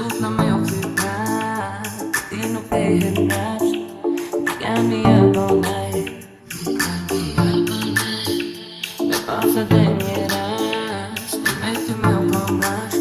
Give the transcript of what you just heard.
luz na minha oficina E no terrenage Got me up all night Got me up all night Me é de meu romance